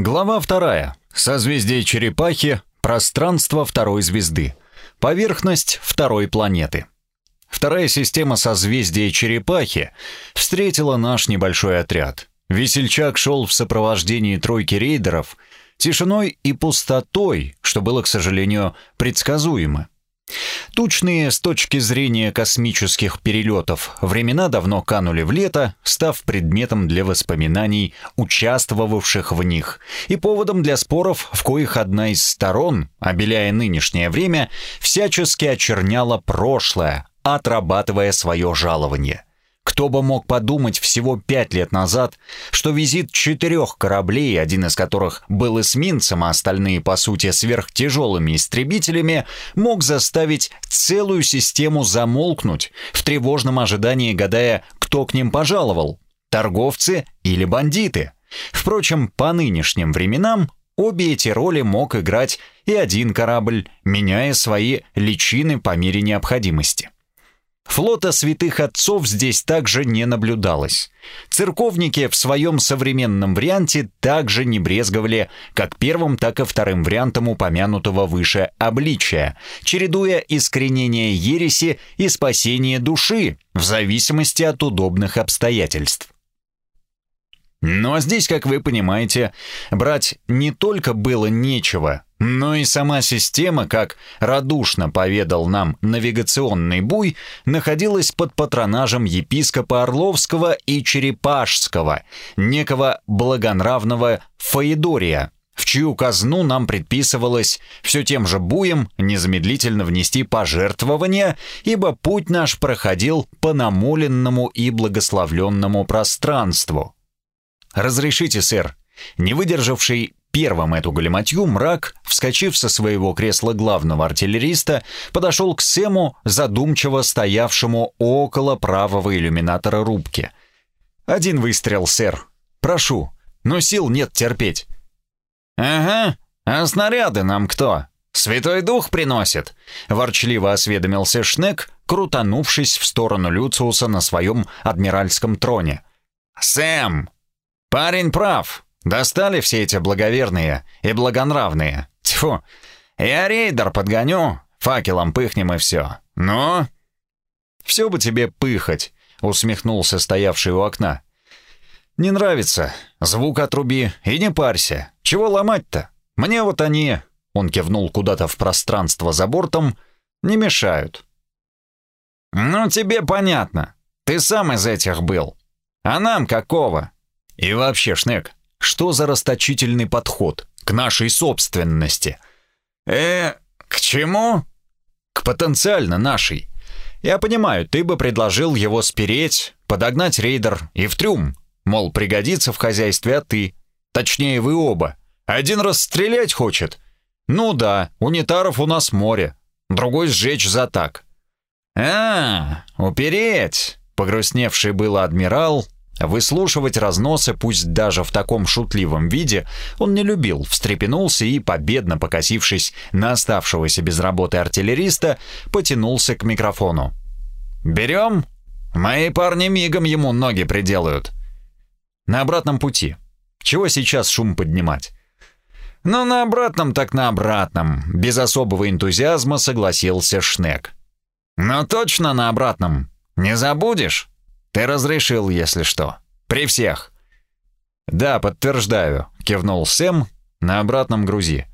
Глава вторая. Созвездие Черепахи. Пространство второй звезды. Поверхность второй планеты. Вторая система созвездия Черепахи встретила наш небольшой отряд. Весельчак шел в сопровождении тройки рейдеров, тишиной и пустотой, что было, к сожалению, предсказуемо. Тучные с точки зрения космических перелетов времена давно канули в лето, став предметом для воспоминаний участвовавших в них и поводом для споров, в коих одна из сторон, обеляя нынешнее время, всячески очерняла прошлое, отрабатывая свое жалование. Кто бы мог подумать всего пять лет назад, что визит четырех кораблей, один из которых был эсминцем, а остальные, по сути, сверхтяжелыми истребителями, мог заставить целую систему замолкнуть, в тревожном ожидании гадая, кто к ним пожаловал – торговцы или бандиты. Впрочем, по нынешним временам обе эти роли мог играть и один корабль, меняя свои личины по мере необходимости. Флота святых отцов здесь также не наблюдалось. Церковники в своем современном варианте также не брезговали как первым, так и вторым вариантом упомянутого выше обличия, чередуя искоренение ереси и спасение души в зависимости от удобных обстоятельств. Ну, а здесь, как вы понимаете, брать не только было нечего, но и сама система, как радушно поведал нам навигационный буй, находилась под патронажем епископа Орловского и Черепашского, некого благонравного Фаидория, в чью казну нам предписывалось все тем же буем незамедлительно внести пожертвования, ибо путь наш проходил по намоленному и благословленному пространству. «Разрешите, сэр». Не выдержавший первым эту галиматью, мрак, вскочив со своего кресла главного артиллериста, подошел к Сэму, задумчиво стоявшему около правого иллюминатора рубки. «Один выстрел, сэр. Прошу, но сил нет терпеть». «Ага, а снаряды нам кто? Святой Дух приносит?» — ворчливо осведомился Шнек, крутанувшись в сторону Люциуса на своем адмиральском троне. «Сэм, Парень прав. Достали все эти благоверные и благонравные. Тьфу. Я рейдер подгоню, факелом пыхнем и все. Ну? Все бы тебе пыхать, усмехнулся стоявший у окна. Не нравится. Звук отруби и не парься. Чего ломать-то? Мне вот они, он кивнул куда-то в пространство за бортом, не мешают. Ну тебе понятно. Ты сам из этих был. А нам какого? И вообще, Шнек, что за расточительный подход к нашей собственности? Э, к чему? К потенциально нашей. Я понимаю, ты бы предложил его спереть, подогнать рейдер и в трюм. Мол, пригодится в хозяйстве, а ты. Точнее, вы оба. Один раз стрелять хочет. Ну да, унитаров у нас море. Другой сжечь за так. А, упереть. Погрустневший был адмирал Выслушивать разносы, пусть даже в таком шутливом виде, он не любил, встрепенулся и, победно покосившись на оставшегося без работы артиллериста, потянулся к микрофону. «Берем? Мои парни мигом ему ноги приделают». «На обратном пути. Чего сейчас шум поднимать?» «Ну, на обратном так на обратном», — без особого энтузиазма согласился Шнек. «Но точно на обратном. Не забудешь?» Ты разрешил, если что. При всех». «Да, подтверждаю», — кивнул Сэм на обратном грузи.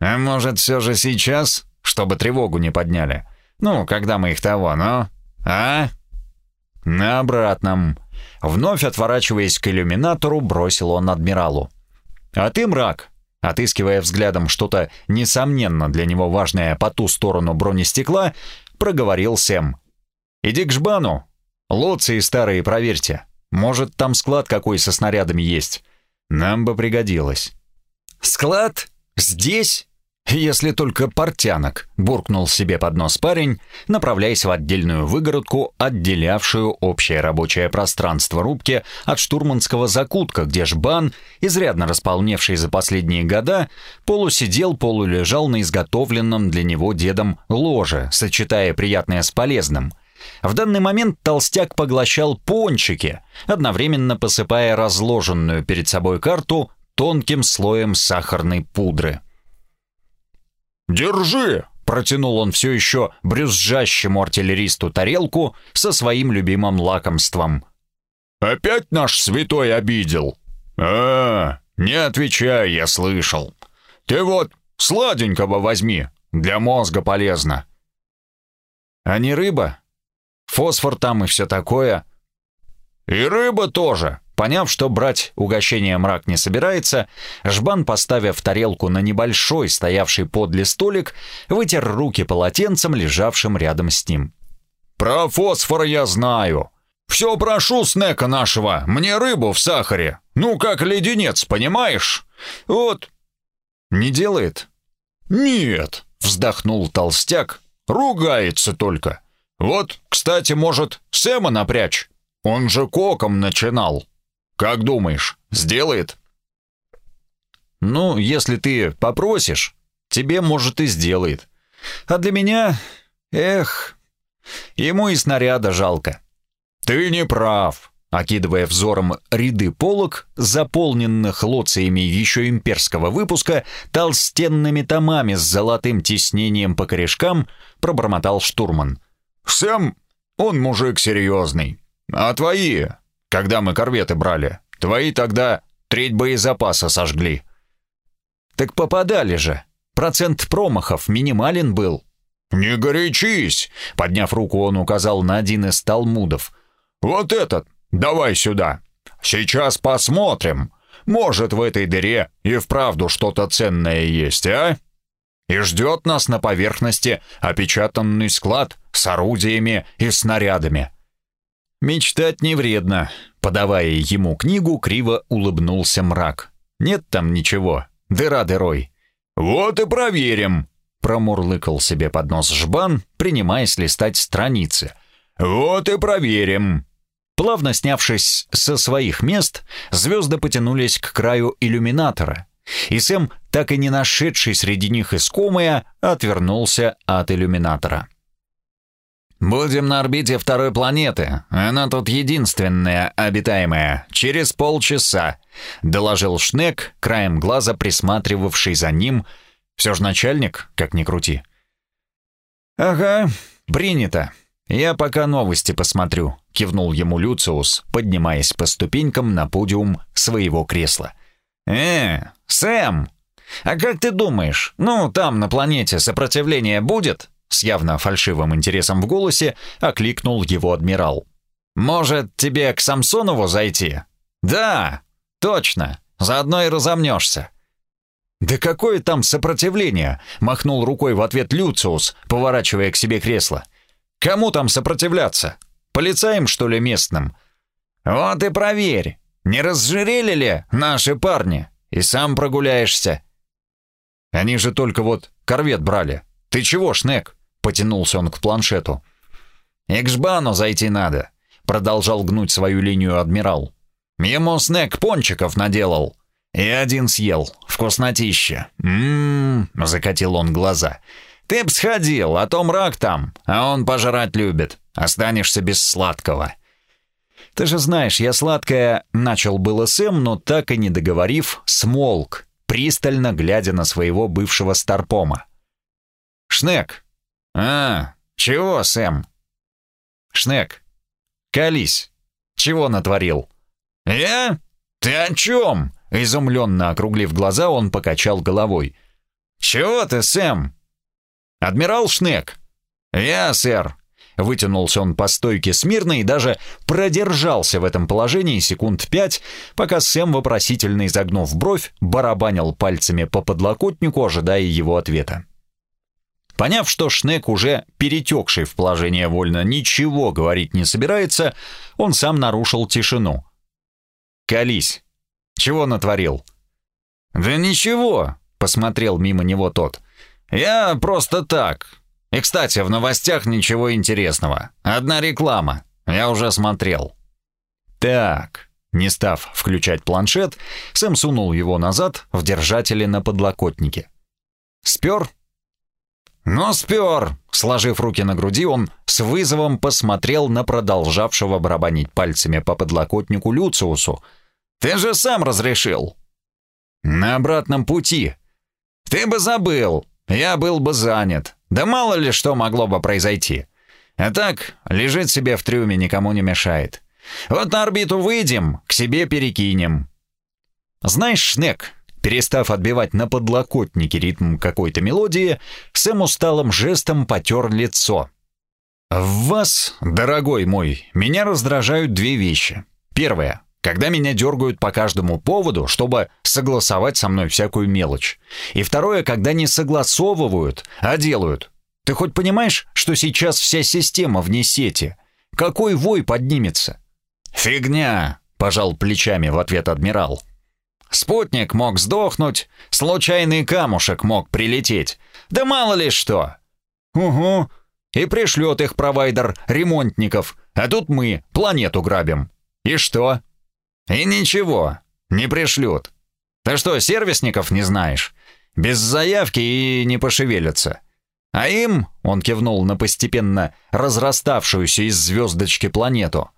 «А может, все же сейчас, чтобы тревогу не подняли? Ну, когда мы их того, но... А?» «На обратном». Вновь отворачиваясь к иллюминатору, бросил он адмиралу. «А ты, мрак!» Отыскивая взглядом что-то, несомненно, для него важное по ту сторону бронестекла, проговорил Сэм. «Иди к жбану, Лоции старые проверьте. Может, там склад какой со снарядами есть. Нам бы пригодилось». «Склад? Здесь?» «Если только портянок», — буркнул себе под нос парень, направляясь в отдельную выгородку, отделявшую общее рабочее пространство рубки от штурманского закутка, где жбан, изрядно располневший за последние года, полусидел, полулежал на изготовленном для него дедом ложе, сочетая приятное с полезным — в данный момент толстяк поглощал пончики, одновременно посыпая разложенную перед собой карту тонким слоем сахарной пудры. «Держи!» — протянул он все еще брюзжащему артиллеристу тарелку со своим любимым лакомством. «Опять наш святой обидел?» «А, не отвечай, я слышал. Ты вот сладенького возьми, для мозга полезно». «А не рыба? Фосфор там и все такое?» «И рыба тоже», Поняв, что брать угощение мрак не собирается, Жбан, поставив тарелку на небольшой, стоявший подле столик, вытер руки полотенцем, лежавшим рядом с ним. «Про фосфор я знаю. Все прошу снека нашего, мне рыбу в сахаре. Ну, как леденец, понимаешь? Вот». «Не делает?» «Нет», — вздохнул толстяк, — «ругается только. Вот, кстати, может, Сэма напрячь? Он же коком начинал». Как думаешь, сделает? Ну, если ты попросишь, тебе, может, и сделает. А для меня, эх, ему и снаряда жалко. Ты не прав. Окидывая взором ряды полок, заполненных лоциями еще имперского выпуска, толстенными томами с золотым тиснением по корешкам, пробормотал штурман. «Сэм, он мужик серьезный. А твои когда мы корветы брали. Твои тогда треть боезапаса сожгли». «Так попадали же. Процент промахов минимален был». «Не горячись!» — подняв руку, он указал на один из талмудов. «Вот этот, давай сюда. Сейчас посмотрим. Может, в этой дыре и вправду что-то ценное есть, а?» И ждет нас на поверхности опечатанный склад с орудиями и снарядами. «Мечтать не вредно», — подавая ему книгу, криво улыбнулся мрак. «Нет там ничего, дыра дырой». «Вот и проверим», — промурлыкал себе под нос жбан, принимаясь листать страницы. «Вот и проверим». Плавно снявшись со своих мест, звезды потянулись к краю иллюминатора, и Сэм, так и не нашедший среди них искомое, отвернулся от иллюминатора. «Будем на орбите второй планеты. Она тут единственная обитаемая. Через полчаса», — доложил Шнек, краем глаза присматривавший за ним. «Все же начальник, как ни крути». «Ага, принято. Я пока новости посмотрю», — кивнул ему Люциус, поднимаясь по ступенькам на подиум своего кресла. «Э, Сэм, а как ты думаешь, ну, там, на планете, сопротивление будет?» С явно фальшивым интересом в голосе окликнул его адмирал. «Может, тебе к Самсонову зайти?» «Да, точно, заодно и разомнешься». «Да какое там сопротивление?» — махнул рукой в ответ Люциус, поворачивая к себе кресло. «Кому там сопротивляться? Полицаем, что ли, местным?» «Вот и проверь, не разжирели ли наши парни? И сам прогуляешься». «Они же только вот корвет брали. Ты чего, Шнек?» Потянулся он к планшету. «И к жбану зайти надо», — продолжал гнуть свою линию адмирал. «Ему снэк пончиков наделал. И один съел. Вкуснотища. Ммм, закатил он глаза. «Ты б сходил, а то мрак там, а он пожрать любит. Останешься без сладкого». «Ты же знаешь, я сладкое...» — начал было Сэм, но так и не договорив, смолк, пристально глядя на своего бывшего старпома. «Шнек, «А, чего, Сэм?» «Шнек, колись. Чего натворил?» «Я? Ты о чем?» Изумленно округлив глаза, он покачал головой. «Чего ты, Сэм?» «Адмирал Шнек». «Я, сэр». Вытянулся он по стойке смирно и даже продержался в этом положении секунд пять, пока Сэм, вопросительно изогнув бровь, барабанил пальцами по подлокотнику, ожидая его ответа. Поняв, что Шнек, уже перетекший в положение вольно, ничего говорить не собирается, он сам нарушил тишину. «Колись! Чего натворил?» «Да ничего!» — посмотрел мимо него тот. «Я просто так. И, кстати, в новостях ничего интересного. Одна реклама. Я уже смотрел». «Так...» Не став включать планшет, Сэм сунул его назад в держателе на подлокотнике. «Спер?» «Но спер!» Сложив руки на груди, он с вызовом посмотрел на продолжавшего барабанить пальцами по подлокотнику Люциусу. «Ты же сам разрешил!» «На обратном пути». «Ты бы забыл, я был бы занят. Да мало ли что могло бы произойти. А так, лежит себе в трюме, никому не мешает. Вот на орбиту выйдем, к себе перекинем». «Знаешь, Шнек, Перестав отбивать на подлокотнике ритм какой-то мелодии, Сэм усталым жестом потер лицо. «В вас, дорогой мой, меня раздражают две вещи. Первое. Когда меня дергают по каждому поводу, чтобы согласовать со мной всякую мелочь. И второе, когда не согласовывают, а делают. Ты хоть понимаешь, что сейчас вся система вне сети? Какой вой поднимется?» «Фигня!» — пожал плечами в ответ адмирал. Спутник мог сдохнуть, случайный камушек мог прилететь. Да мало ли что. Угу. И пришлет их провайдер ремонтников, а тут мы планету грабим. И что? И ничего, не пришлют. Ты что, сервисников не знаешь? Без заявки и не пошевелятся. А им, он кивнул на постепенно разраставшуюся из звездочки планету,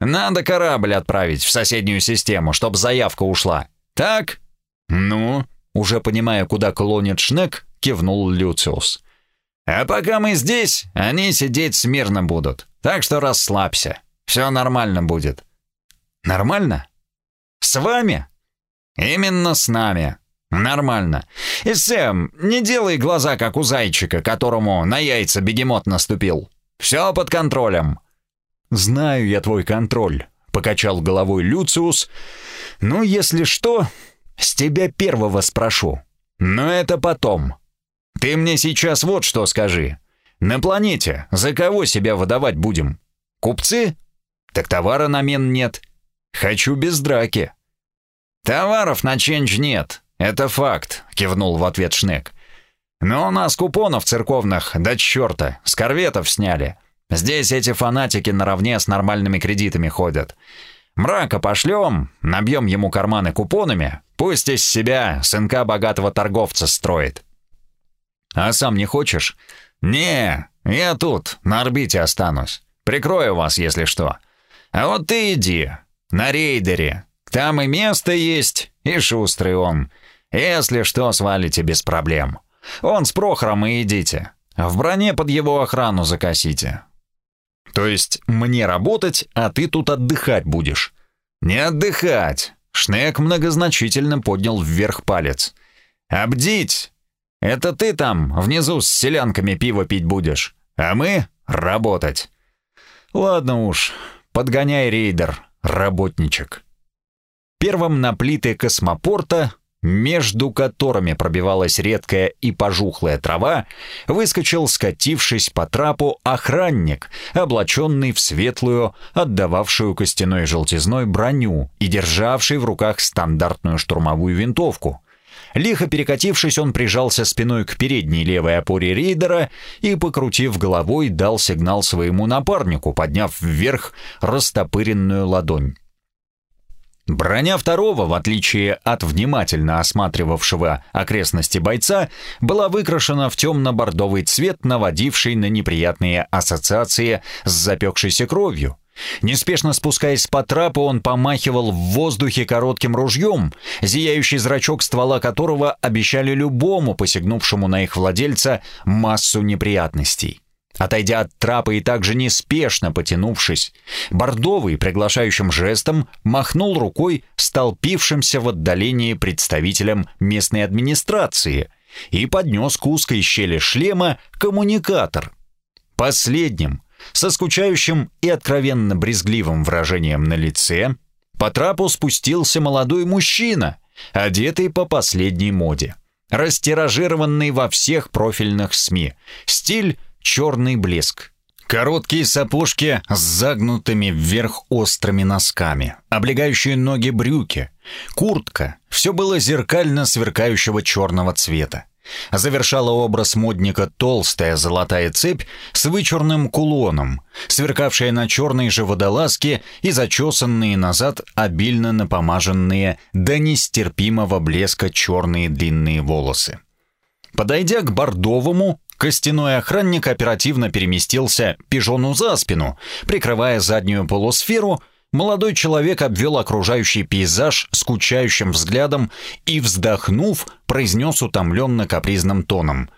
надо корабль отправить в соседнюю систему, чтобы заявка ушла. «Так?» «Ну?» Уже понимая, куда клонит Шнек, кивнул Люциус. «А пока мы здесь, они сидеть смирно будут. Так что расслабься. Все нормально будет». «Нормально? С вами?» «Именно с нами. Нормально. И, Сэм, не делай глаза, как у зайчика, которому на яйца бегемот наступил. Все под контролем». «Знаю я твой контроль», — покачал головой Люциус, — ну, если что, с тебя первого спрошу. Но это потом. Ты мне сейчас вот что скажи. На планете за кого себя выдавать будем? Купцы? Так товара на мен нет. Хочу без драки. Товаров на ченч нет. Это факт, кивнул в ответ Шнек. Но у нас купонов церковных до черта, с корветов сняли. Здесь эти фанатики наравне с нормальными кредитами ходят. Мрака пошлем, набьем ему карманы купонами, пусть из себя сынка богатого торговца строит. А сам не хочешь? Не, я тут, на орбите останусь. Прикрою вас, если что. А вот ты иди, на рейдере. Там и место есть, и шустрый он. Если что, свалите без проблем. Он с Прохором и идите. В броне под его охрану закосите. То есть мне работать, а ты тут отдыхать будешь? Не отдыхать. Шнек многозначительно поднял вверх палец. Обдить. Это ты там внизу с селянками пиво пить будешь, а мы работать. Ладно уж, подгоняй рейдер, работничек. Первым на плиты космопорта между которыми пробивалась редкая и пожухлая трава, выскочил, скатившись по трапу, охранник, облаченный в светлую, отдававшую костяной желтизной броню и державший в руках стандартную штурмовую винтовку. Лихо перекатившись, он прижался спиной к передней левой опоре рейдера и, покрутив головой, дал сигнал своему напарнику, подняв вверх растопыренную ладонь. Броня второго, в отличие от внимательно осматривавшего окрестности бойца, была выкрашена в темно-бордовый цвет, наводивший на неприятные ассоциации с запекшейся кровью. Неспешно спускаясь по трапу, он помахивал в воздухе коротким ружьем, зияющий зрачок ствола которого обещали любому посягнувшему на их владельца массу неприятностей. Отойдя от трапа и также неспешно потянувшись, Бордовый приглашающим жестом махнул рукой столпившимся в отдалении представителям местной администрации и поднес к узкой щели шлема коммуникатор. Последним, со скучающим и откровенно брезгливым выражением на лице, по трапу спустился молодой мужчина, одетый по последней моде, растиражированный во всех профильных СМИ, стиль черный блеск. Короткие сапожки с загнутыми вверх острыми носками, облегающие ноги брюки, куртка — все было зеркально сверкающего черного цвета. Завершала образ модника толстая золотая цепь с вычурным кулоном, сверкавшая на черной же водолазке и зачесанные назад обильно напомаженные до нестерпимого блеска черные длинные волосы. Подойдя к бордовому, Костяной охранник оперативно переместился пижону за спину, прикрывая заднюю полусферу, Молодой человек обвел окружающий пейзаж скучающим взглядом и, вздохнув, произнес утомленно капризным тоном.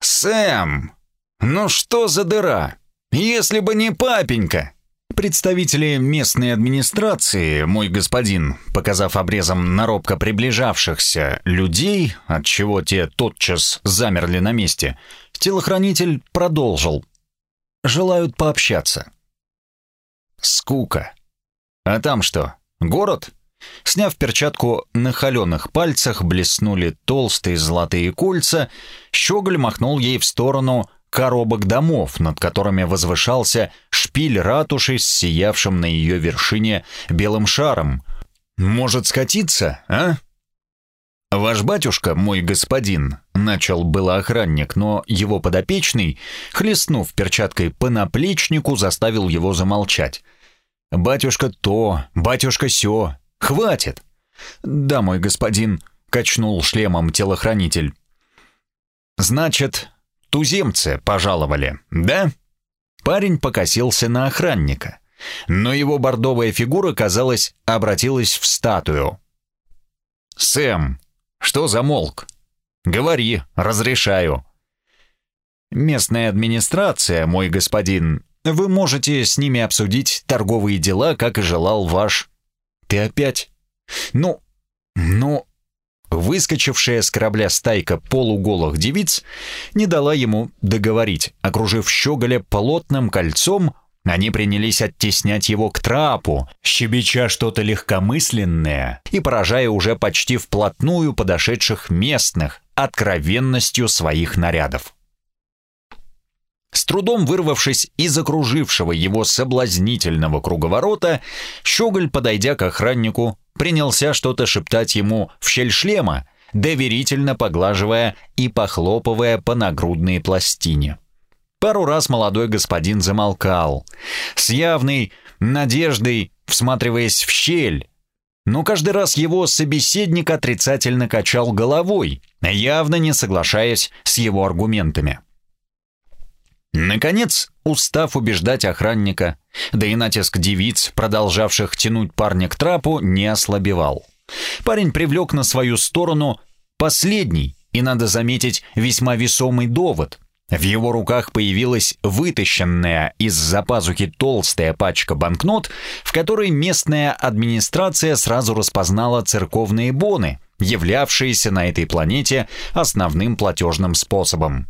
«Сэм, ну что за дыра? Если бы не папенька!» Представители местной администрации, мой господин, показав обрезом на робко приближавшихся людей, отчего те тотчас замерли на месте, телохранитель продолжил. «Желают пообщаться». Скука. А там что, город? Сняв перчатку, на холеных пальцах блеснули толстые золотые кольца, щеголь махнул ей в сторону коробок домов, над которыми возвышался шпиль ратуши с сиявшим на ее вершине белым шаром. «Может скатиться, а?» «Ваш батюшка, мой господин», — начал было охранник, но его подопечный, хлестнув перчаткой по наплечнику, заставил его замолчать. «Батюшка то, батюшка сё, хватит!» «Да, мой господин», — качнул шлемом телохранитель. «Значит, туземцы пожаловали, да?» Парень покосился на охранника, но его бордовая фигура, казалось, обратилась в статую. «Сэм, что за молк? Говори, разрешаю». «Местная администрация, мой господин, вы можете с ними обсудить торговые дела, как и желал ваш... Ты опять? Ну, ну... Выскочившая с корабля стайка полуголых девиц не дала ему договорить. Окружив щеголя плотным кольцом, они принялись оттеснять его к трапу, щебеча что-то легкомысленное и поражая уже почти вплотную подошедших местных откровенностью своих нарядов. С трудом вырвавшись из окружившего его соблазнительного круговорота, Щеголь, подойдя к охраннику, принялся что-то шептать ему в щель шлема, доверительно поглаживая и похлопывая по нагрудной пластине. Пару раз молодой господин замолкал, с явной надеждой всматриваясь в щель, но каждый раз его собеседник отрицательно качал головой, явно не соглашаясь с его аргументами. Наконец, устав убеждать охранника, да и натиск девиц, продолжавших тянуть парня к трапу, не ослабевал. Парень привлек на свою сторону последний, и, надо заметить, весьма весомый довод. В его руках появилась вытащенная из-за пазухи толстая пачка банкнот, в которой местная администрация сразу распознала церковные боны, являвшиеся на этой планете основным платежным способом.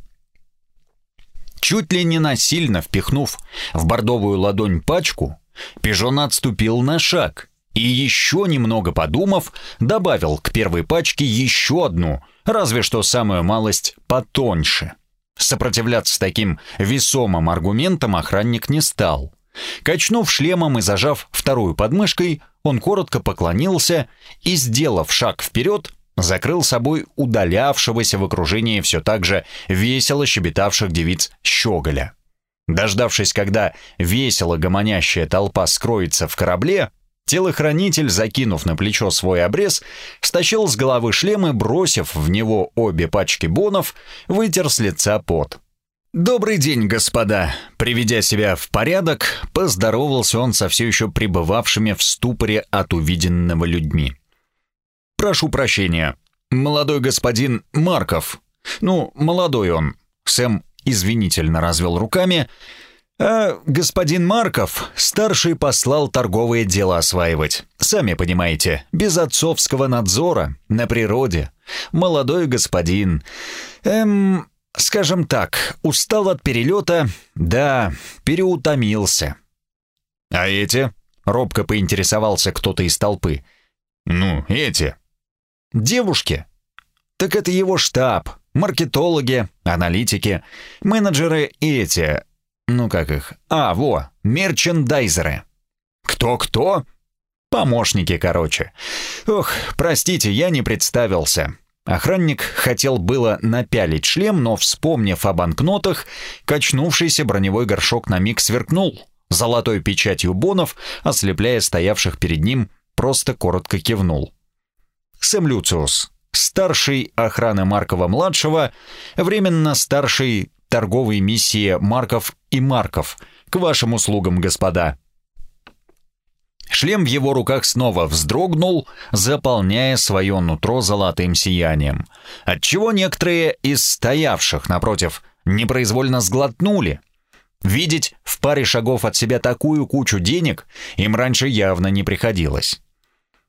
Чуть ли не насильно впихнув в бордовую ладонь пачку, пижон отступил на шаг и еще немного подумав, добавил к первой пачке еще одну, разве что самую малость потоньше. Сопротивляться таким весомым аргументам охранник не стал. Качнув шлемом и зажав вторую подмышкой, он коротко поклонился и, сделав шаг вперед, закрыл собой удалявшегося в окружении все так же весело щебетавших девиц щеголя. Дождавшись, когда весело гомонящая толпа скроется в корабле, телохранитель, закинув на плечо свой обрез, стащил с головы шлем и, бросив в него обе пачки бонов, вытер с лица пот. «Добрый день, господа!» Приведя себя в порядок, поздоровался он со все еще пребывавшими в ступоре от увиденного людьми. «Прошу прощения. Молодой господин Марков. Ну, молодой он». Сэм извинительно развел руками. «А господин Марков, старший послал торговое дело осваивать. Сами понимаете, без отцовского надзора, на природе. Молодой господин... Эм, скажем так, устал от перелета, да, переутомился». «А эти?» — робко поинтересовался кто-то из толпы. «Ну, эти», Девушки? Так это его штаб, маркетологи, аналитики, менеджеры и эти... Ну как их? А, во, мерчендайзеры. Кто-кто? Помощники, короче. Ох, простите, я не представился. Охранник хотел было напялить шлем, но, вспомнив о банкнотах, качнувшийся броневой горшок на миг сверкнул, золотой печатью бонов, ослепляя стоявших перед ним, просто коротко кивнул. Сэм Люциус, старший охраны Маркова-младшего, временно старший торговой миссии Марков и Марков. К вашим услугам, господа. Шлем в его руках снова вздрогнул, заполняя свое нутро золотым сиянием, отчего некоторые из стоявших напротив непроизвольно сглотнули. Видеть в паре шагов от себя такую кучу денег им раньше явно не приходилось.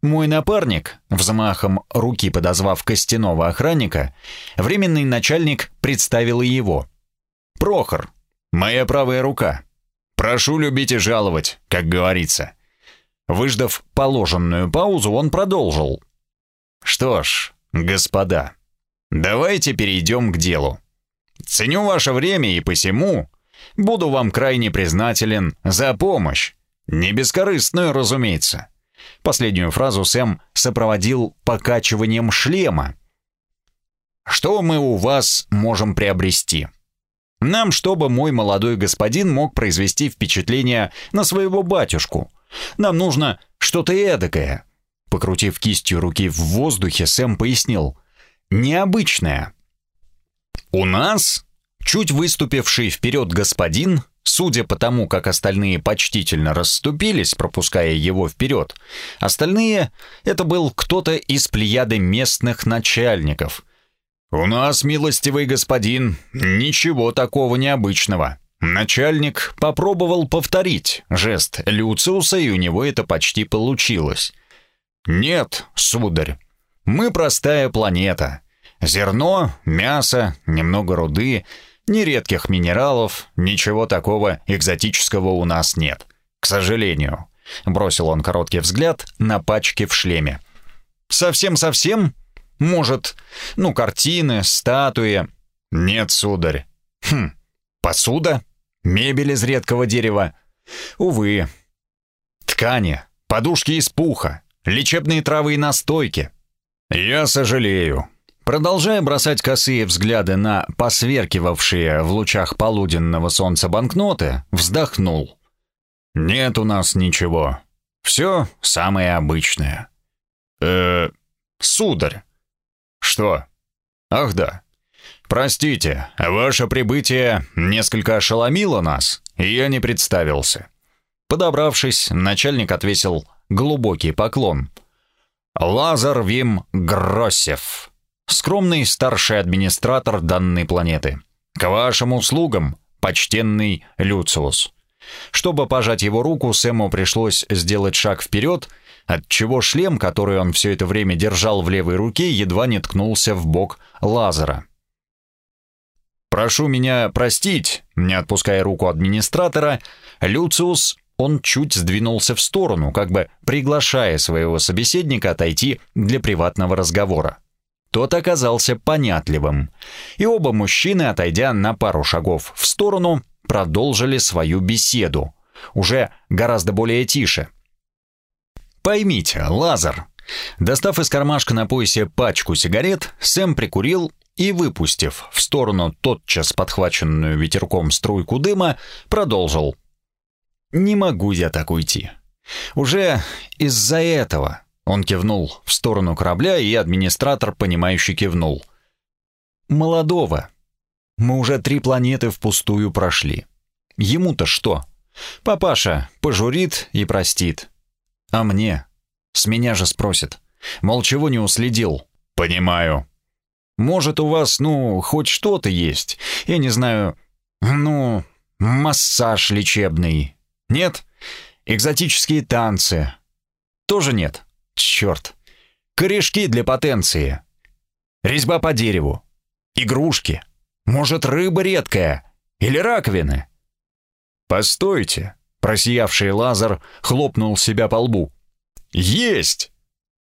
Мой напарник, взмахом руки подозвав костяного охранника, временный начальник представил и его. «Прохор, моя правая рука. Прошу любить и жаловать, как говорится». Выждав положенную паузу, он продолжил. «Что ж, господа, давайте перейдем к делу. Ценю ваше время и посему буду вам крайне признателен за помощь. Не бескорыстную, разумеется». Последнюю фразу Сэм сопроводил покачиванием шлема. «Что мы у вас можем приобрести?» «Нам, чтобы мой молодой господин мог произвести впечатление на своего батюшку. Нам нужно что-то эдакое». Покрутив кистью руки в воздухе, Сэм пояснил. «Необычное». «У нас?» Чуть выступивший вперед господин Судя по тому, как остальные почтительно расступились, пропуская его вперед, остальные — это был кто-то из плеяды местных начальников. «У нас, милостивый господин, ничего такого необычного». Начальник попробовал повторить жест Люциуса, и у него это почти получилось. «Нет, сударь, мы простая планета. Зерно, мясо, немного руды — ни редких минералов, ничего такого экзотического у нас нет. К сожалению. Бросил он короткий взгляд на пачки в шлеме. Совсем-совсем? Может, ну, картины, статуи? Нет, сударь. Хм, посуда? Мебель из редкого дерева? Увы. Ткани, подушки из пуха, лечебные травы и настойки. Я сожалею. Продолжая бросать косые взгляды на посверкивавшие в лучах полуденного солнца банкноты, вздохнул. «Нет у нас ничего. Все самое обычное». «Э, сударь». «Что?» «Ах да. Простите, ваше прибытие несколько ошеломило нас, и я не представился». Подобравшись, начальник отвесил глубокий поклон. «Лазар Вим Гроссев» скромный старший администратор данной планеты. К вашим услугам, почтенный Люциус. Чтобы пожать его руку, Сэму пришлось сделать шаг вперед, отчего шлем, который он все это время держал в левой руке, едва не ткнулся в бок Лазера. «Прошу меня простить», не отпуская руку администратора, Люциус, он чуть сдвинулся в сторону, как бы приглашая своего собеседника отойти для приватного разговора. Тот оказался понятливым, и оба мужчины, отойдя на пару шагов в сторону, продолжили свою беседу, уже гораздо более тише. «Поймите, Лазар», Достав из кармашка на поясе пачку сигарет, Сэм прикурил и, выпустив в сторону тотчас подхваченную ветерком струйку дыма, продолжил. «Не могу я так уйти. Уже из-за этого он кивнул в сторону корабля, и администратор, понимающе кивнул. «Молодого. Мы уже три планеты впустую прошли. Ему-то что? Папаша пожурит и простит. А мне? С меня же спросит. Мол, чего не уследил? Понимаю. Может, у вас, ну, хоть что-то есть? Я не знаю, ну, массаж лечебный. Нет? Экзотические танцы. Тоже нет?» Черт. Корешки для потенции. Резьба по дереву. Игрушки. Может, рыба редкая. Или раковины. Постойте. Просиявший лазер хлопнул себя по лбу. Есть!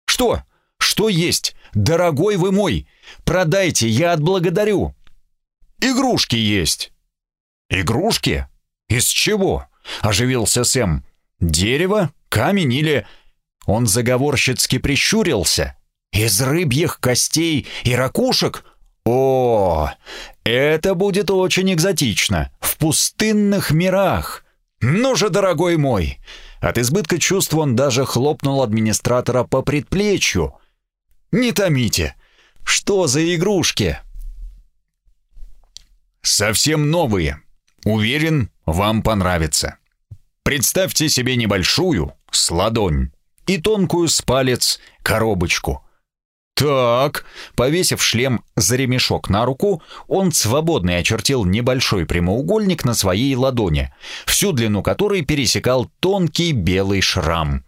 Что? Что есть? Дорогой вы мой! Продайте, я отблагодарю. Игрушки есть. Игрушки? Из чего? Оживился Сэм. Дерево, камень или он заговорщицки прищурился. «Из рыбьих костей и ракушек? О, это будет очень экзотично. В пустынных мирах. Ну же, дорогой мой!» От избытка чувств он даже хлопнул администратора по предплечью. «Не томите! Что за игрушки?» «Совсем новые. Уверен, вам понравится. Представьте себе небольшую, с ладонь и тонкую с палец коробочку. Так, повесив шлем за ремешок на руку, он свободно очертил небольшой прямоугольник на своей ладони, всю длину которой пересекал тонкий белый шрам.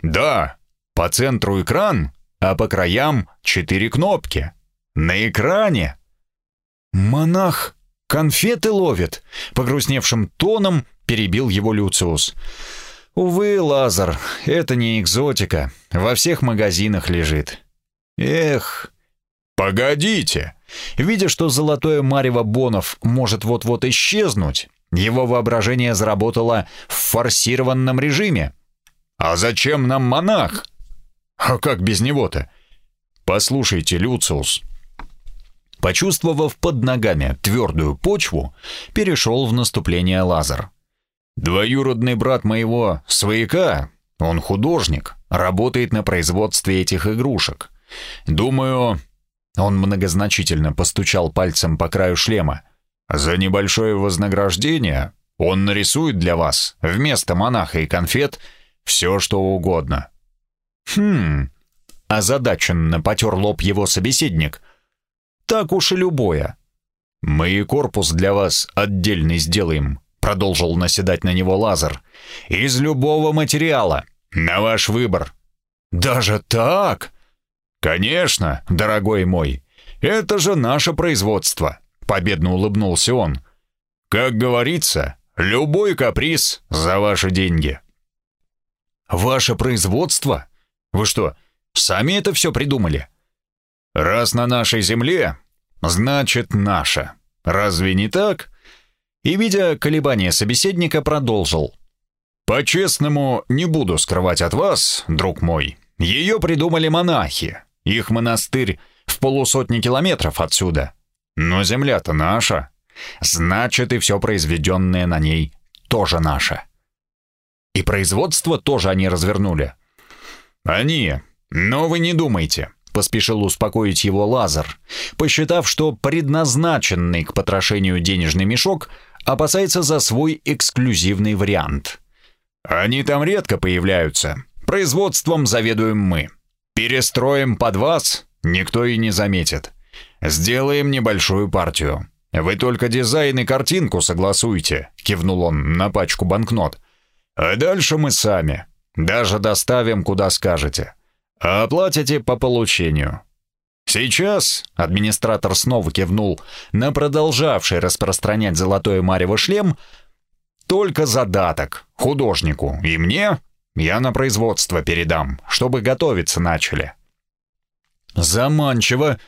Да, по центру экран, а по краям четыре кнопки. На экране. Монах конфеты ловит, погрустневшим тоном перебил его Люциус. Увы, Лазар, это не экзотика, во всех магазинах лежит. Эх, погодите. Видя, что золотое марево Бонов может вот-вот исчезнуть, его воображение заработало в форсированном режиме. А зачем нам монах? А как без него-то? Послушайте, Люциус. Почувствовав под ногами твердую почву, перешел в наступление Лазар. Двоюродный брат моего свояка, он художник, работает на производстве этих игрушек. Думаю, он многозначительно постучал пальцем по краю шлема. За небольшое вознаграждение он нарисует для вас вместо монаха и конфет все, что угодно. Хм, озадаченно потер лоб его собеседник. Так уж и любое. Мы и корпус для вас отдельный сделаем, продолжил наседать на него Лазар. Из любого материала, на ваш выбор. Даже так? «Конечно, дорогой мой, это же наше производство», — победно улыбнулся он. «Как говорится, любой каприз за ваши деньги». «Ваше производство? Вы что, сами это все придумали?» «Раз на нашей земле, значит наше. Разве не так?» И, видя колебания собеседника, продолжил. «По-честному, не буду скрывать от вас, друг мой, ее придумали монахи, их монастырь в полусотни километров отсюда. Но земля-то наша. Значит, и все произведенное на ней тоже наше. И производство тоже они развернули. Они. Но вы не думайте. Поспешил успокоить его Лазар, посчитав, что предназначенный к потрошению денежный мешок опасается за свой эксклюзивный вариант. Они там редко появляются. Производством заведуем мы. Перестроим под вас, никто и не заметит. Сделаем небольшую партию. Вы только дизайн и картинку согласуйте, кивнул он на пачку банкнот. А дальше мы сами. Даже доставим, куда скажете. А оплатите по получению. Сейчас администратор снова кивнул на продолжавший распространять золотое марево шлем, только задаток художнику и мне я на производство передам, чтобы готовиться начали. Заманчиво.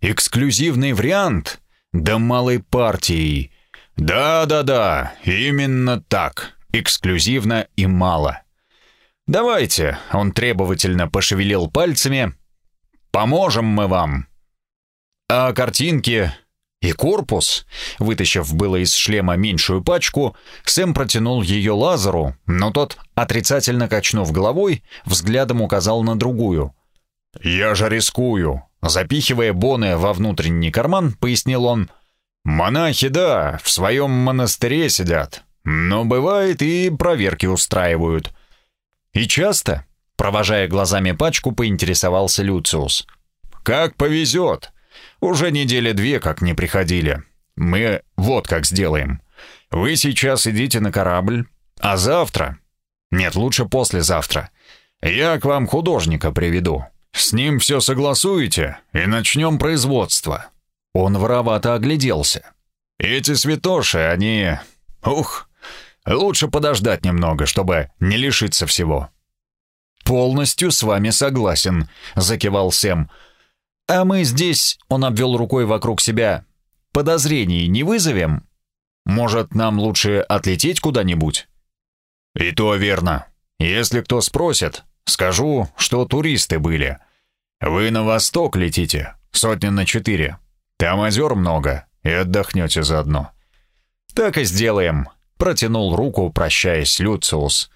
Эксклюзивный вариант. Да малой партией. Да-да-да, именно так. Эксклюзивно и мало. Давайте, он требовательно пошевелил пальцами. Поможем мы вам. А картинки и корпус, вытащив было из шлема меньшую пачку, Сэм протянул ее Лазару, но тот, отрицательно качнув головой, взглядом указал на другую. «Я же рискую», — запихивая боны во внутренний карман, пояснил он. «Монахи, да, в своем монастыре сидят, но бывает и проверки устраивают». «И часто?» — провожая глазами пачку, поинтересовался Люциус. «Как повезет», уже недели две как не приходили. Мы вот как сделаем. Вы сейчас идите на корабль, а завтра... Нет, лучше послезавтра. Я к вам художника приведу. С ним все согласуете, и начнем производство». Он воровато огляделся. «Эти святоши, они... Ух, лучше подождать немного, чтобы не лишиться всего». «Полностью с вами согласен», — закивал Сэм. «А мы здесь», — он обвел рукой вокруг себя, — «подозрений не вызовем? Может, нам лучше отлететь куда-нибудь?» «И то верно. Если кто спросит, скажу, что туристы были. Вы на восток летите, сотни на четыре. Там озер много, и отдохнете заодно». «Так и сделаем», — протянул руку, прощаясь Люциус.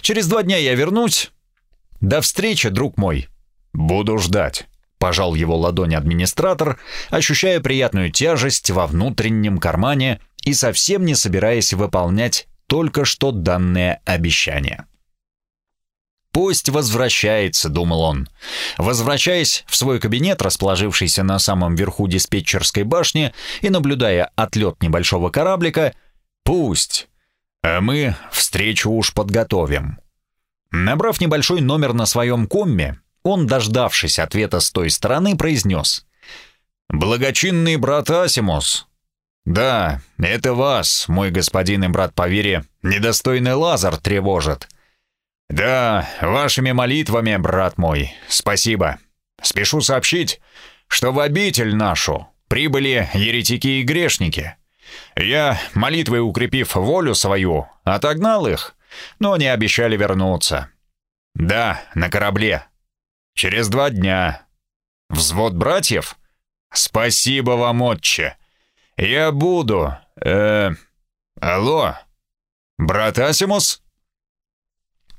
«Через два дня я вернусь. До встречи, друг мой. Буду ждать». Пожал его ладонь администратор, ощущая приятную тяжесть во внутреннем кармане и совсем не собираясь выполнять только что данное обещание. Пусть возвращается, думал он. Возвращаясь в свой кабинет, расположившийся на самом верху диспетчерской башни и наблюдая отлет небольшого кораблика, пусть. А мы встречу уж подготовим. Набрав небольшой номер на своем комме, он, дождавшись ответа с той стороны, произнес. «Благочинный брат Асимус». «Да, это вас, мой господин и брат по вере, недостойный Лазар тревожит. «Да, вашими молитвами, брат мой, спасибо. Спешу сообщить, что в обитель нашу прибыли еретики и грешники. Я, молитвой укрепив волю свою, отогнал их, но они обещали вернуться. Да, на корабле. Через два дня. Взвод братьев? Спасибо вам, отче. Я буду... Э... Алло? Брат Асимус?»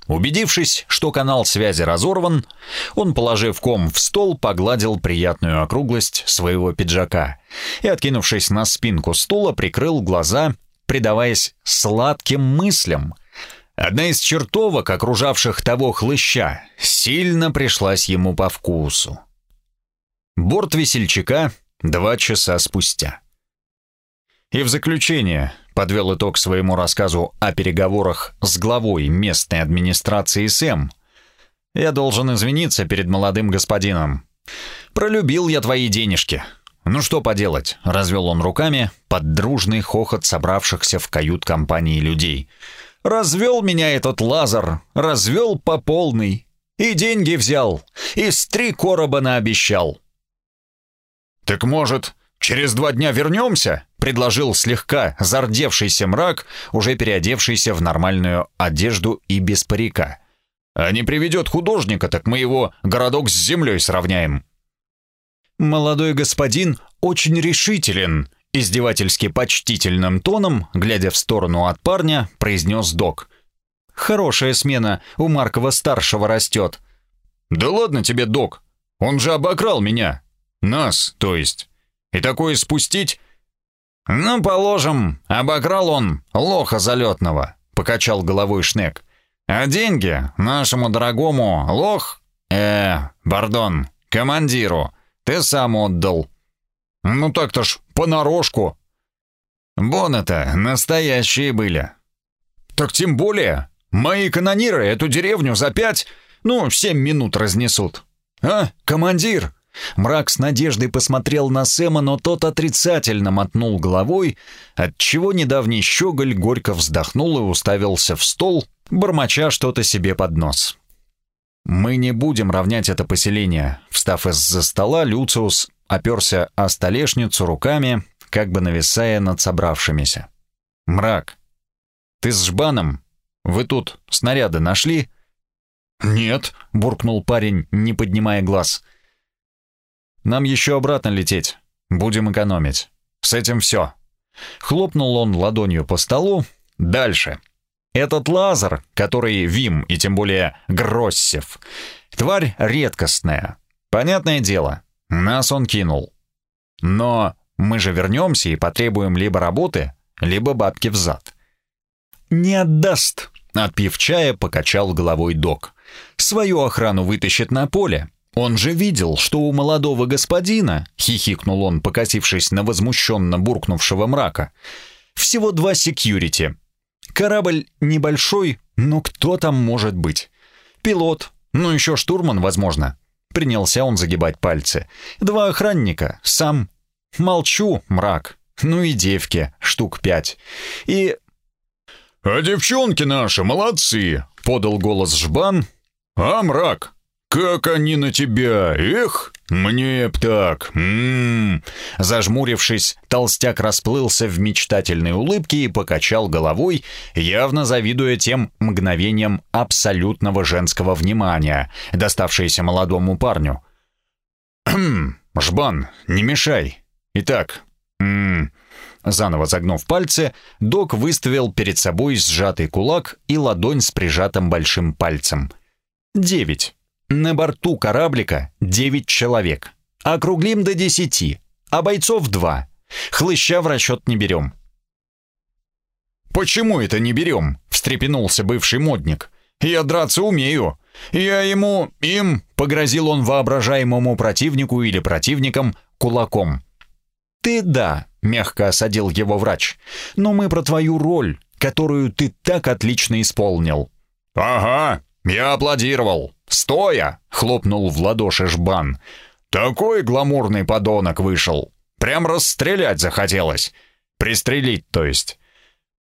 Убедившись, что канал связи разорван, он, положив ком в стол, погладил приятную округлость своего пиджака и, откинувшись на спинку стула, прикрыл глаза, предаваясь сладким мыслям. Одна из чертовок, окружавших того хлыща, сильно пришлась ему по вкусу. Борт весельчака два часа спустя. И в заключение подвел итог своему рассказу о переговорах с главой местной администрации Сэм. «Я должен извиниться перед молодым господином. Пролюбил я твои денежки. Ну что поделать?» — развел он руками под дружный хохот собравшихся в кают-компании людей. «Развел меня этот Лазар, развел по полной. И деньги взял, и с три короба наобещал». «Так, может, через два дня вернемся?» предложил слегка зардевшийся мрак, уже переодевшийся в нормальную одежду и без парика. «А не приведет художника, так мы его городок с землей сравняем». Молодой господин очень решителен, издевательски почтительным тоном, глядя в сторону от парня, произнес док. «Хорошая смена у Маркова-старшего растет». «Да ладно тебе, док, он же обокрал меня. Нас, то есть. И такое спустить «Ну, положим, обокрал он лоха залетного», — покачал головой Шнек. «А деньги нашему дорогому лох... Э, пардон, командиру, ты сам отдал». «Ну так-то ж понарошку». «Бон-это настоящие были». «Так тем более, мои канониры эту деревню за пять, ну, семь минут разнесут». «А, командир, Мрак с надеждой посмотрел на Сэма, но тот отрицательно мотнул головой, отчего недавний щеголь горько вздохнул и уставился в стол, бормоча что-то себе под нос. «Мы не будем равнять это поселение», — встав из-за стола, Люциус оперся о столешницу руками, как бы нависая над собравшимися. «Мрак, ты с Жбаном? Вы тут снаряды нашли?» «Нет», — буркнул парень, не поднимая глаз. Нам еще обратно лететь. Будем экономить. С этим все. Хлопнул он ладонью по столу. Дальше. Этот лазер, который Вим и тем более Гроссев, тварь редкостная. Понятное дело, нас он кинул. Но мы же вернемся и потребуем либо работы, либо бабки взад. «Не отдаст», — отпив чая, покачал головой док. «Свою охрану вытащит на поле, «Он же видел, что у молодого господина», — хихикнул он, покосившись на возмущенно буркнувшего мрака, «всего два секьюрити. Корабль небольшой, но кто там может быть? Пилот, ну еще штурман, возможно». Принялся он загибать пальцы. «Два охранника, сам. Молчу, мрак. Ну и девки, штук пять. И...» «А девчонки наши молодцы!» — подал голос Жбан. «А, мрак, как они на тебя! Эх, мне б так! М -м -м. Зажмурившись, толстяк расплылся в мечтательной улыбке и покачал головой, явно завидуя тем мгновением абсолютного женского внимания, доставшееся молодому парню. «Хм, жбан, не мешай. Итак, м -м Заново загнув пальцы, док выставил перед собой сжатый кулак и ладонь с прижатым большим пальцем. «Девять». На борту кораблика 9 человек. Округлим до 10, а бойцов 2. Хлыща в расчет не берем. «Почему это не берем?» — встрепенулся бывший модник. «Я драться умею. Я ему, им, погрозил он воображаемому противнику или противникам кулаком. Ты да, мягко осадил его врач. Но мы про твою роль, которую ты так отлично исполнил. Ага, я аплодировал. Стоя, хлопнул в ладоши жбан. Такой гламурный подонок вышел. Прям расстрелять захотелось. Пристрелить, то есть.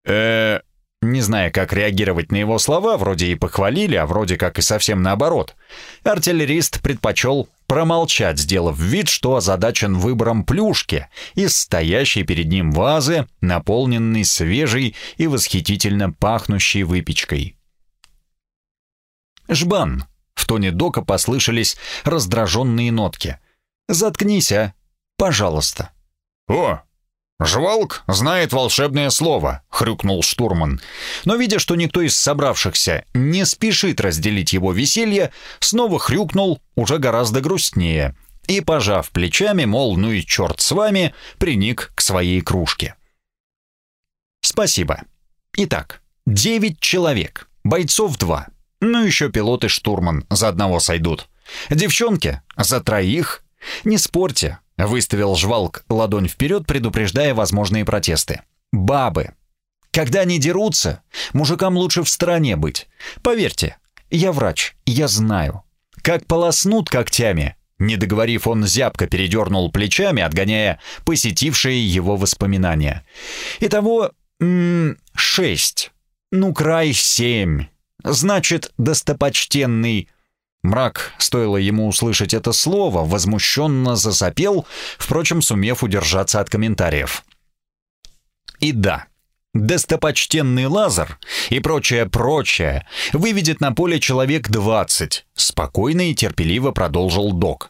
Э, не зная, как реагировать на его слова, вроде и похвалили, а вроде как и совсем наоборот. Артиллерист предпочел промолчать, сделав вид, что озадачен выбором плюшки из стоящей перед ним вазы, наполненной свежей и восхитительно пахнущей выпечкой. «Жбан!» — в тоне Дока послышались раздраженные нотки. «Заткнись, а! Пожалуйста!» «О, «Жвалк знает волшебное слово», — хрюкнул штурман. Но, видя, что никто из собравшихся не спешит разделить его веселье, снова хрюкнул уже гораздо грустнее и, пожав плечами, мол, ну и черт с вами, приник к своей кружке. «Спасибо. Итак, девять человек, бойцов два, ну еще пилот и штурман за одного сойдут. Девчонки за троих. Не спорьте, Выставил жвалк ладонь вперед, предупреждая возможные протесты. «Бабы! Когда они дерутся, мужикам лучше в стороне быть. Поверьте, я врач, я знаю. Как полоснут когтями!» Не договорив, он зябко передернул плечами, отгоняя посетившие его воспоминания. Итого м -м, шесть. Ну, край семь. Значит, достопочтенный Мрак, стоило ему услышать это слово, возмущенно засопел, впрочем, сумев удержаться от комментариев. И да, достопочтенный Лазар и прочее-прочее выведет на поле человек 20, спокойно и терпеливо продолжил док.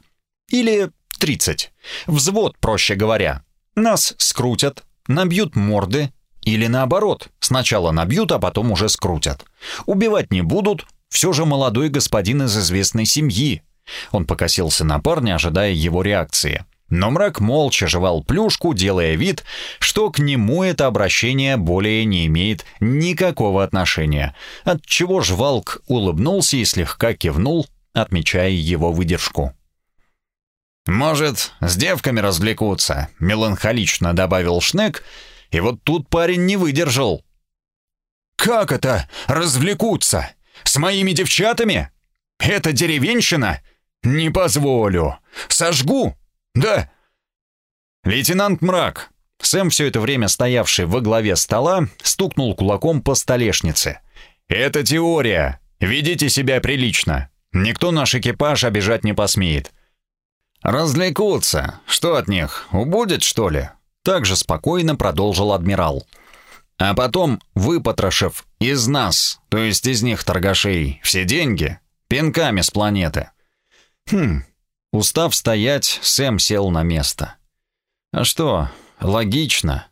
Или 30. Взвод, проще говоря. Нас скрутят, набьют морды, или наоборот, сначала набьют, а потом уже скрутят. Убивать не будут, все же молодой господин из известной семьи. Он покосился на парня, ожидая его реакции. Но мрак молча жевал плюшку, делая вид, что к нему это обращение более не имеет никакого отношения, отчего жвалк улыбнулся и слегка кивнул, отмечая его выдержку. «Может, с девками развлекутся», — меланхолично добавил Шнек, и вот тут парень не выдержал. «Как это развлекутся? С моими девчатами? Это деревенщина? Не позволю. Сожгу. Да. Лейтенант Мрак, Сэм, все это время стоявший во главе стола, стукнул кулаком по столешнице. «Это теория. Ведите себя прилично. Никто наш экипаж обижать не посмеет». «Развлекутся. Что от них? Убудет, что ли?» Так же спокойно продолжил адмирал. А потом, выпотрошив из нас, то есть из них торгашей, все деньги, пинками с планеты. Хм, устав стоять, Сэм сел на место. А что, логично.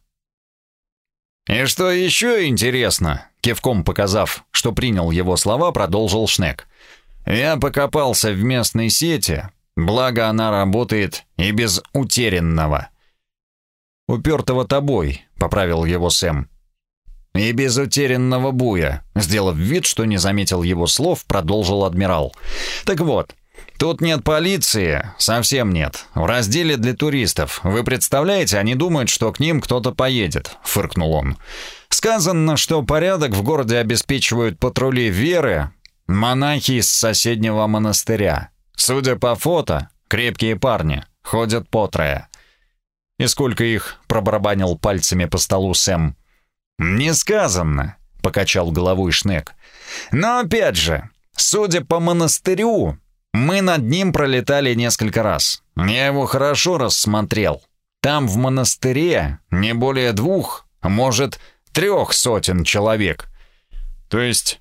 И что еще интересно, кивком показав, что принял его слова, продолжил Шнек. Я покопался в местной сети, благо она работает и без утерянного. «Упертого тобой», — поправил его Сэм. «И без утерянного буя», — сделав вид, что не заметил его слов, продолжил адмирал. «Так вот, тут нет полиции, совсем нет. В разделе для туристов. Вы представляете, они думают, что к ним кто-то поедет», — фыркнул он. «Сказано, что порядок в городе обеспечивают патрули веры, монахи из соседнего монастыря. Судя по фото, крепкие парни, ходят по трое». «И сколько их?» — пробарабанил пальцами по столу Сэм. «Не сказано», — покачал головой Шнек. «Но опять же, судя по монастырю, мы над ним пролетали несколько раз. Я его хорошо рассмотрел. Там в монастыре не более двух, а может, трех сотен человек. То есть,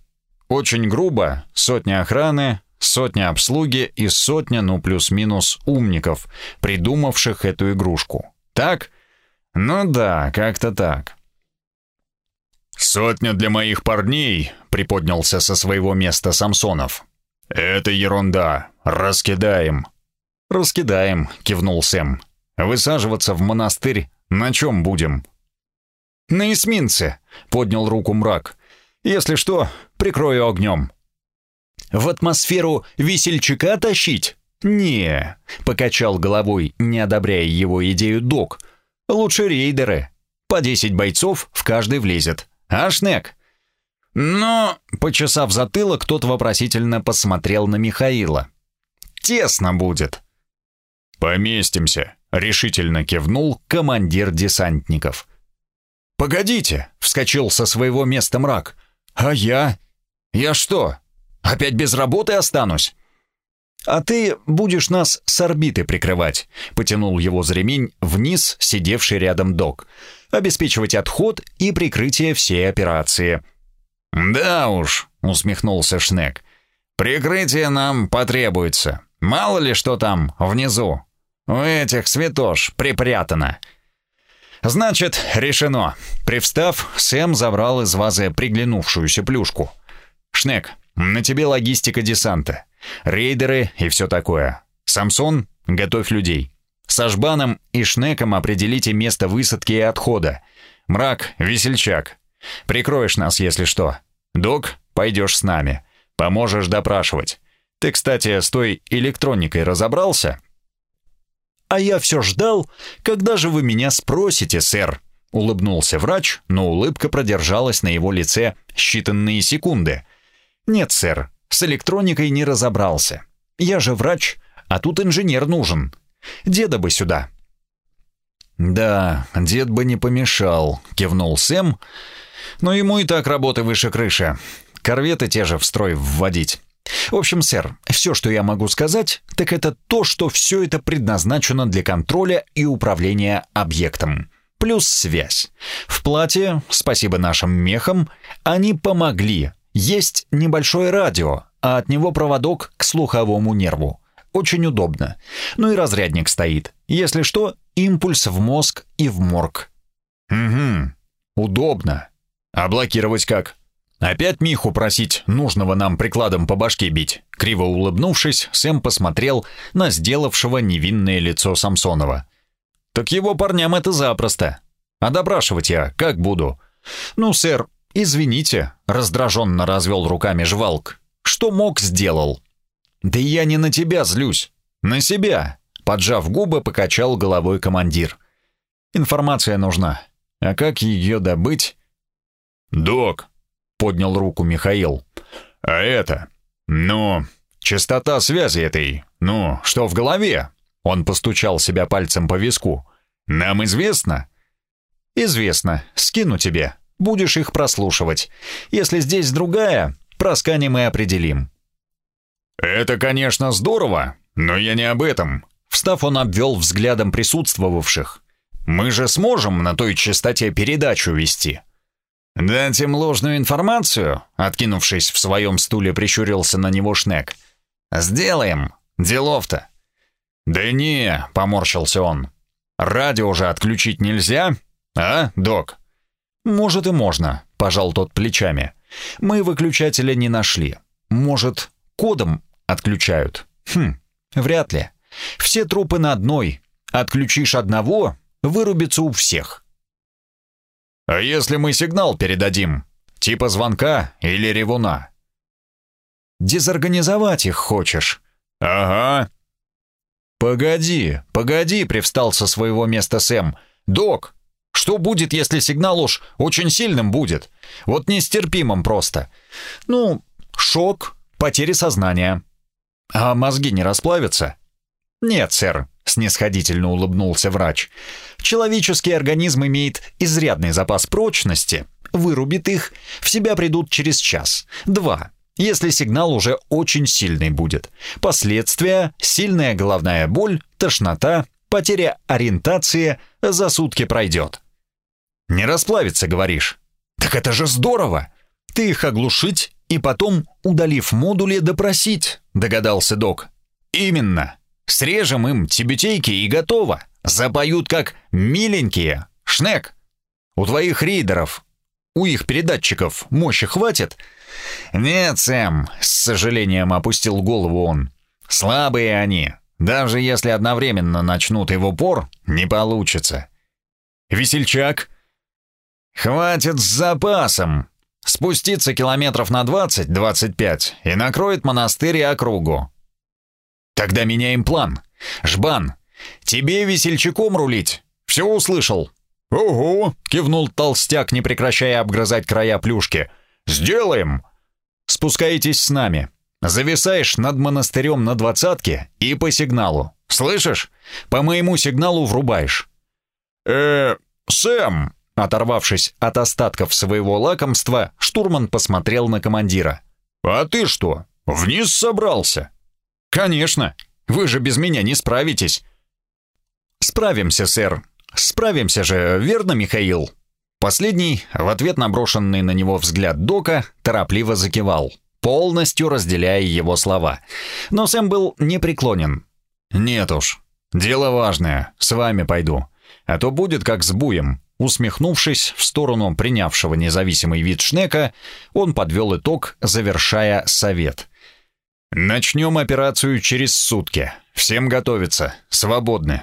очень грубо, сотня охраны, сотня обслуги и сотня, ну плюс-минус, умников, придумавших эту игрушку. Так? Ну да, как-то так. «Сотня для моих парней», — приподнялся со своего места Самсонов. «Это ерунда. Раскидаем». «Раскидаем», — кивнул Сэм. «Высаживаться в монастырь на чем будем?» «На эсминце», — поднял руку мрак. «Если что, прикрою огнем». В атмосферу весельчака тащить? Не, покачал головой, не одобряя его идею док. Лучше рейдеры. По 10 бойцов в каждый влезет. А, Шнек? Но, почесав затылок, тот вопросительно посмотрел на Михаила. Тесно будет. Поместимся, решительно кивнул командир десантников. Погодите, вскочил со своего места мрак. А я? Я что, опять без работы останусь? «А ты будешь нас с орбиты прикрывать», — потянул его за ремень вниз сидевший рядом док. «Обеспечивать отход и прикрытие всей операции». «Да уж», — усмехнулся Шнек. «Прикрытие нам потребуется. Мало ли что там внизу. У этих святош припрятано». «Значит, решено». Привстав, Сэм забрал из вазы приглянувшуюся плюшку. «Шнек, на тебе логистика десанта. Рейдеры и все такое. Самсон, готовь людей. С Ашбаном и Шнеком определите место высадки и отхода. Мрак, весельчак. Прикроешь нас, если что. Док, пойдешь с нами. Поможешь допрашивать. Ты, кстати, с той электроникой разобрался? А я все ждал, когда же вы меня спросите, сэр. Улыбнулся врач, но улыбка продержалась на его лице считанные секунды. Нет, сэр, с электроникой не разобрался. Я же врач, а тут инженер нужен. Деда бы сюда». «Да, дед бы не помешал», — кивнул Сэм. «Но ему и так работы выше крыши. Корветы те же в строй вводить». В общем, сэр, все, что я могу сказать, так это то, что все это предназначено для контроля и управления объектом. Плюс связь. В плате, спасибо нашим мехам, они помогли есть небольшое радио, а от него проводок к слуховому нерву. Очень удобно. Ну и разрядник стоит. Если что, импульс в мозг и в морг. Угу. Удобно. А блокировать как? Опять Миху просить нужного нам прикладом по башке бить. Криво улыбнувшись, Сэм посмотрел на сделавшего невинное лицо Самсонова. Так его парням это запросто. А допрашивать я как буду? Ну, сэр, «Извините», — раздраженно развел руками жвалк. «Что мог, сделал». «Да я не на тебя злюсь. На себя», — поджав губы, покачал головой командир. «Информация нужна. А как ее добыть?» «Док», — поднял руку Михаил. «А это? Ну, частота связи этой. Ну, что в голове?» Он постучал себя пальцем по виску. «Нам известно?» «Известно. Скину тебе», Будешь их прослушивать. Если здесь другая, просканим и определим». «Это, конечно, здорово, но я не об этом». Встав, он обвел взглядом присутствовавших. «Мы же сможем на той частоте передачу вести». «Дать им ложную информацию?» Откинувшись в своем стуле, прищурился на него Шнек. «Сделаем. Делов-то». «Да не», — поморщился он. «Радио же отключить нельзя, а, док?» «Может и можно», — пожал тот плечами. «Мы выключателя не нашли. Может, кодом отключают? Хм, вряд ли. Все трупы на одной. Отключишь одного, вырубится у всех». «А если мы сигнал передадим? Типа звонка или ревуна?» «Дезорганизовать их хочешь?» «Ага». «Погоди, погоди», — привстал со своего места Сэм. «Док, что будет, если сигнал уж очень сильным будет? Вот нестерпимым просто. Ну, шок, потеря сознания. А мозги не расплавятся? Нет, сэр, снисходительно улыбнулся врач. Человеческий организм имеет изрядный запас прочности. Вырубит их, в себя придут через час, два, если сигнал уже очень сильный будет. Последствия – сильная головная боль, тошнота, потеря ориентации за сутки пройдет. Не расплавится, говоришь? Так это же здорово! Ты их оглушить и потом, удалив модули, допросить, догадался док. Именно. Срежем им тибетейки и готово. Запоют как миленькие. Шнек, у твоих рейдеров, у их передатчиков мощи хватит? Нет, Сэм, с сожалением опустил голову он. Слабые они. Даже если одновременно начнут его пор, не получится. Весельчак, «Хватит с запасом!» Спуститься километров на 20-25 и накроет монастырь и округу. Тогда меняем план. Жбан, тебе весельчаком рулить. Все услышал. «Ого!» — кивнул толстяк, не прекращая обгрызать края плюшки. «Сделаем!» «Спускаетесь с нами. Зависаешь над монастырем на двадцатке и по сигналу. Слышишь? По моему сигналу врубаешь». «Э, Сэм!» Оторвавшись от остатков своего лакомства, штурман посмотрел на командира. «А ты что, вниз собрался?» «Конечно. Вы же без меня не справитесь». «Справимся, сэр. Справимся же, верно, Михаил?» Последний, в ответ на брошенный на него взгляд Дока, торопливо закивал, полностью разделяя его слова. Но Сэм был непреклонен. «Нет уж, дело важное, с вами пойду. А то будет как с Буем». Усмехнувшись в сторону принявшего независимый вид Шнека, он подвел итог, завершая совет. «Начнем операцию через сутки. Всем готовиться. Свободны.